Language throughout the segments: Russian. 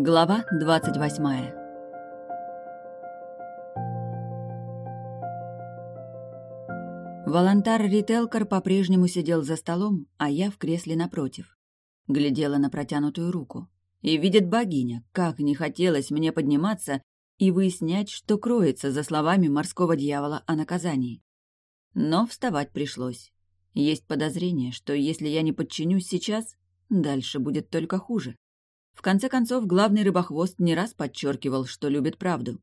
Глава двадцать восьмая Волонтар Рителкар по-прежнему сидел за столом, а я в кресле напротив. Глядела на протянутую руку. И видит богиня, как не хотелось мне подниматься и выяснять, что кроется за словами морского дьявола о наказании. Но вставать пришлось. Есть подозрение, что если я не подчинюсь сейчас, дальше будет только хуже. В конце концов, главный рыбохвост не раз подчеркивал, что любит правду.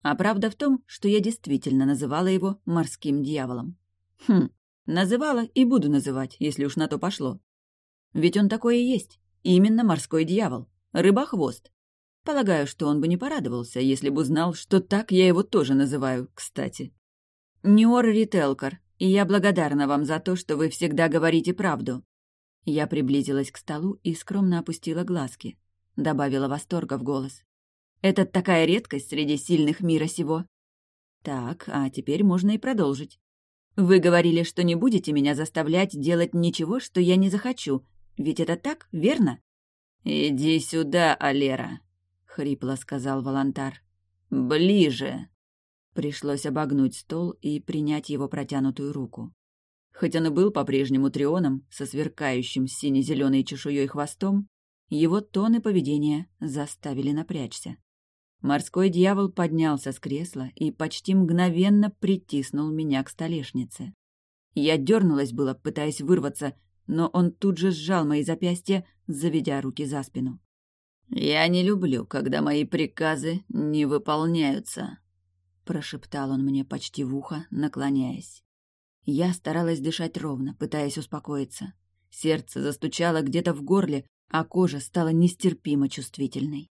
А правда в том, что я действительно называла его морским дьяволом. Хм, называла и буду называть, если уж на то пошло. Ведь он такой и есть. Именно морской дьявол. Рыбохвост. Полагаю, что он бы не порадовался, если бы узнал, что так я его тоже называю, кстати. Ньор Рителкар, и я благодарна вам за то, что вы всегда говорите правду. Я приблизилась к столу и скромно опустила глазки. Добавила восторга в голос. Это такая редкость среди сильных мира сего. Так, а теперь можно и продолжить. Вы говорили, что не будете меня заставлять делать ничего, что я не захочу. Ведь это так, верно? Иди сюда, Алера, хрипло сказал Волонтар. Ближе. Пришлось обогнуть стол и принять его протянутую руку. Хоть он и был по-прежнему трионом, со сверкающим сине-зеленой чешуей хвостом, его тон и поведение заставили напрячься. Морской дьявол поднялся с кресла и почти мгновенно притиснул меня к столешнице. Я дернулась было, пытаясь вырваться, но он тут же сжал мои запястья, заведя руки за спину. «Я не люблю, когда мои приказы не выполняются», — прошептал он мне почти в ухо, наклоняясь. Я старалась дышать ровно, пытаясь успокоиться. Сердце застучало где-то в горле, а кожа стала нестерпимо чувствительной.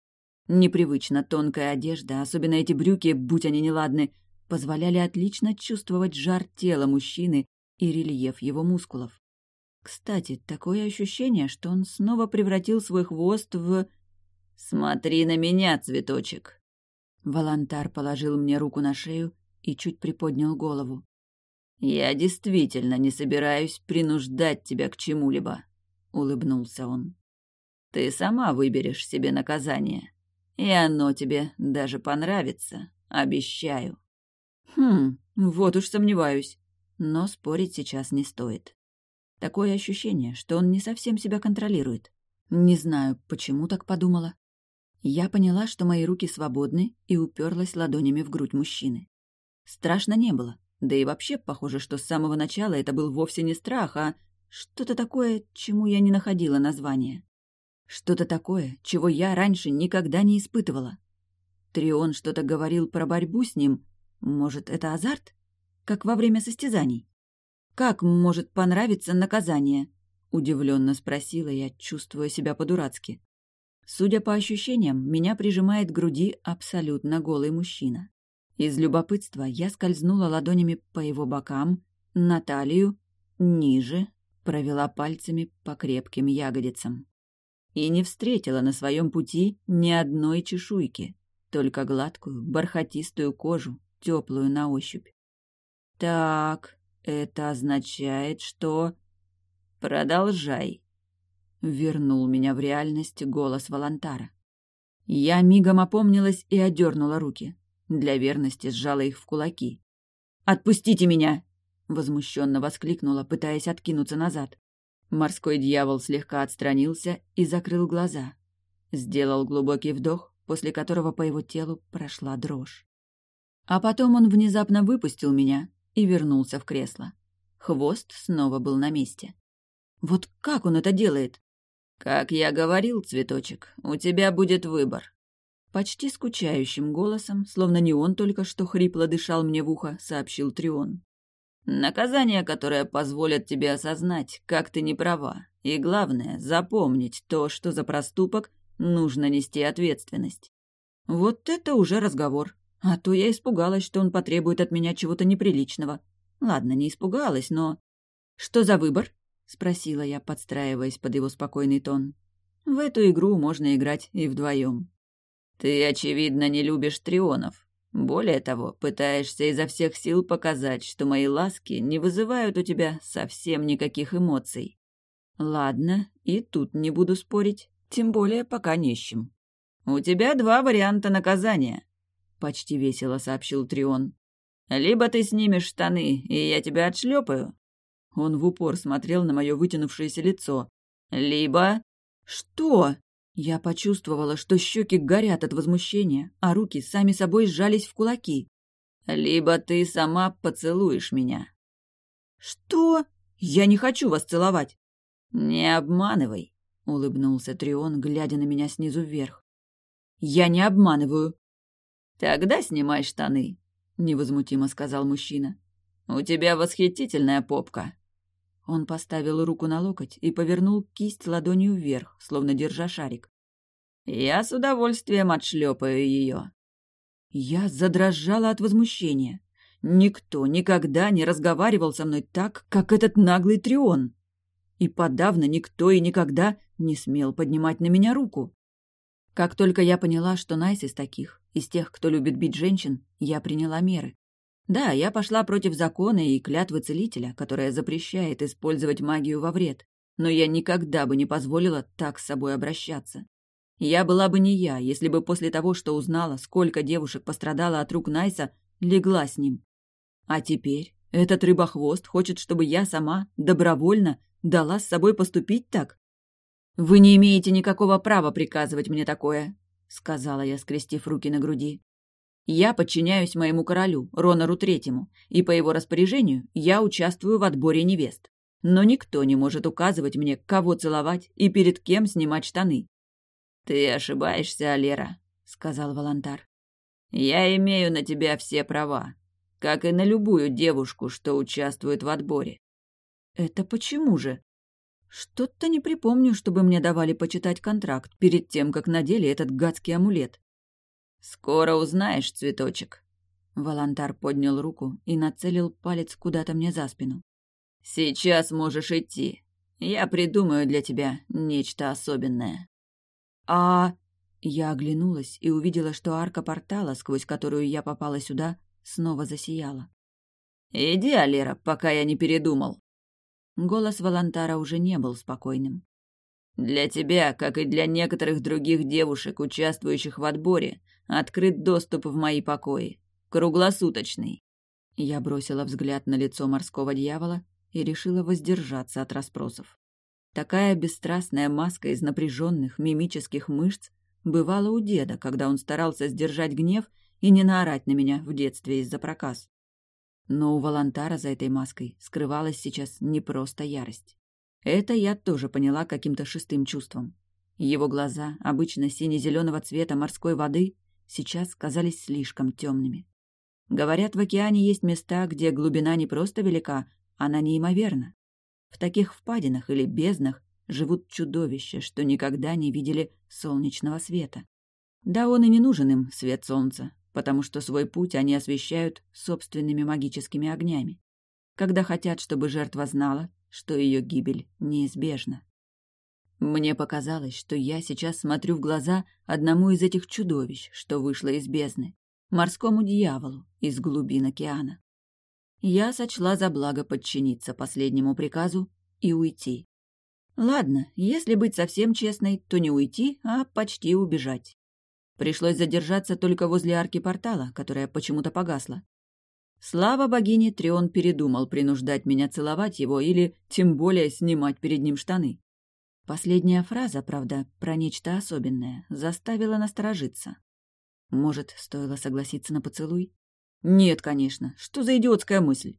Непривычно тонкая одежда, особенно эти брюки, будь они неладны, позволяли отлично чувствовать жар тела мужчины и рельеф его мускулов. Кстати, такое ощущение, что он снова превратил свой хвост в... «Смотри на меня, цветочек!» Волонтар положил мне руку на шею и чуть приподнял голову. «Я действительно не собираюсь принуждать тебя к чему-либо», — улыбнулся он. «Ты сама выберешь себе наказание. И оно тебе даже понравится, обещаю. Хм, вот уж сомневаюсь. Но спорить сейчас не стоит. Такое ощущение, что он не совсем себя контролирует. Не знаю, почему так подумала. Я поняла, что мои руки свободны, и уперлась ладонями в грудь мужчины. Страшно не было. Да и вообще, похоже, что с самого начала это был вовсе не страх, а что-то такое, чему я не находила названия. Что-то такое, чего я раньше никогда не испытывала. Трион что-то говорил про борьбу с ним. Может, это азарт? Как во время состязаний? Как может понравиться наказание? Удивленно спросила я, чувствуя себя по-дурацки. Судя по ощущениям, меня прижимает к груди абсолютно голый мужчина. Из любопытства я скользнула ладонями по его бокам, на талию, ниже, провела пальцами по крепким ягодицам и не встретила на своем пути ни одной чешуйки, только гладкую, бархатистую кожу, теплую на ощупь. Так, это означает, что... Продолжай. Вернул меня в реальность голос Волонтара. Я мигом опомнилась и одернула руки. Для верности сжала их в кулаки. «Отпустите меня!» — возмущенно воскликнула, пытаясь откинуться назад. Морской дьявол слегка отстранился и закрыл глаза. Сделал глубокий вдох, после которого по его телу прошла дрожь. А потом он внезапно выпустил меня и вернулся в кресло. Хвост снова был на месте. Вот как он это делает? «Как я говорил, цветочек, у тебя будет выбор». Почти скучающим голосом, словно не он только что хрипло дышал мне в ухо, сообщил Трион. Наказание, которое позволит тебе осознать, как ты не права. И главное, запомнить то, что за проступок нужно нести ответственность. Вот это уже разговор. А то я испугалась, что он потребует от меня чего-то неприличного. Ладно, не испугалась, но... Что за выбор? Спросила я, подстраиваясь под его спокойный тон. В эту игру можно играть и вдвоем. Ты, очевидно, не любишь трионов, более того, пытаешься изо всех сил показать, что мои ласки не вызывают у тебя совсем никаких эмоций. Ладно, и тут не буду спорить, тем более пока чем. «У тебя два варианта наказания», — почти весело сообщил Трион. «Либо ты снимешь штаны, и я тебя отшлепаю». Он в упор смотрел на мое вытянувшееся лицо. «Либо...» «Что?» Я почувствовала, что щеки горят от возмущения, а руки сами собой сжались в кулаки. «Либо ты сама поцелуешь меня». «Что? Я не хочу вас целовать!» «Не обманывай», — улыбнулся Трион, глядя на меня снизу вверх. «Я не обманываю». «Тогда снимай штаны», — невозмутимо сказал мужчина. «У тебя восхитительная попка». Он поставил руку на локоть и повернул кисть ладонью вверх, словно держа шарик. «Я с удовольствием отшлепаю ее». Я задрожала от возмущения. Никто никогда не разговаривал со мной так, как этот наглый Трион. И подавно никто и никогда не смел поднимать на меня руку. Как только я поняла, что Найс из таких, из тех, кто любит бить женщин, я приняла меры. Да, я пошла против закона и клятвы целителя, которая запрещает использовать магию во вред, но я никогда бы не позволила так с собой обращаться. Я была бы не я, если бы после того, что узнала, сколько девушек пострадало от рук Найса, легла с ним. А теперь этот рыбохвост хочет, чтобы я сама, добровольно, дала с собой поступить так? «Вы не имеете никакого права приказывать мне такое», — сказала я, скрестив руки на груди. Я подчиняюсь моему королю, Ронору Третьему, и по его распоряжению я участвую в отборе невест. Но никто не может указывать мне, кого целовать и перед кем снимать штаны. «Ты ошибаешься, Алера», — сказал Волонтар. «Я имею на тебя все права, как и на любую девушку, что участвует в отборе». «Это почему же?» «Что-то не припомню, чтобы мне давали почитать контракт перед тем, как надели этот гадский амулет. «Скоро узнаешь, цветочек». Волонтар поднял руку и нацелил палец куда-то мне за спину. «Сейчас можешь идти. Я придумаю для тебя нечто особенное». «А...» Я оглянулась и увидела, что арка портала, сквозь которую я попала сюда, снова засияла. «Иди, Алера, пока я не передумал». Голос Волонтара уже не был спокойным. «Для тебя, как и для некоторых других девушек, участвующих в отборе, Открыт доступ в мои покои. Круглосуточный. Я бросила взгляд на лицо морского дьявола и решила воздержаться от расспросов. Такая бесстрастная маска из напряженных мимических мышц бывала у деда, когда он старался сдержать гнев и не наорать на меня в детстве из-за проказ. Но у Волонтара за этой маской скрывалась сейчас не просто ярость. Это я тоже поняла каким-то шестым чувством. Его глаза, обычно сине-зеленого цвета морской воды, сейчас казались слишком темными. Говорят, в океане есть места, где глубина не просто велика, она неимоверна. В таких впадинах или безднах живут чудовища, что никогда не видели солнечного света. Да он и не нужен им, свет солнца, потому что свой путь они освещают собственными магическими огнями, когда хотят, чтобы жертва знала, что ее гибель неизбежна. Мне показалось, что я сейчас смотрю в глаза одному из этих чудовищ, что вышло из бездны, морскому дьяволу из глубин океана. Я сочла за благо подчиниться последнему приказу и уйти. Ладно, если быть совсем честной, то не уйти, а почти убежать. Пришлось задержаться только возле арки портала, которая почему-то погасла. Слава богине, Трион передумал принуждать меня целовать его или, тем более, снимать перед ним штаны. Последняя фраза, правда, про нечто особенное, заставила насторожиться. Может, стоило согласиться на поцелуй? Нет, конечно. Что за идиотская мысль?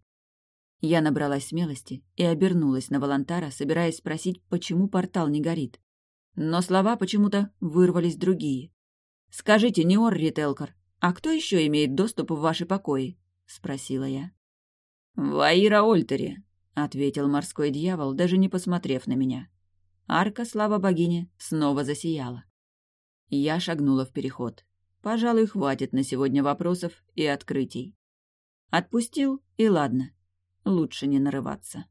Я набралась смелости и обернулась на Волонтара, собираясь спросить, почему портал не горит. Но слова почему-то вырвались другие. «Скажите, не Орри Телкар, а кто еще имеет доступ в ваши покои?» — спросила я. «Ваира Ольтери», — ответил морской дьявол, даже не посмотрев на меня. Арка, слава богине, снова засияла. Я шагнула в переход. Пожалуй, хватит на сегодня вопросов и открытий. Отпустил, и ладно. Лучше не нарываться.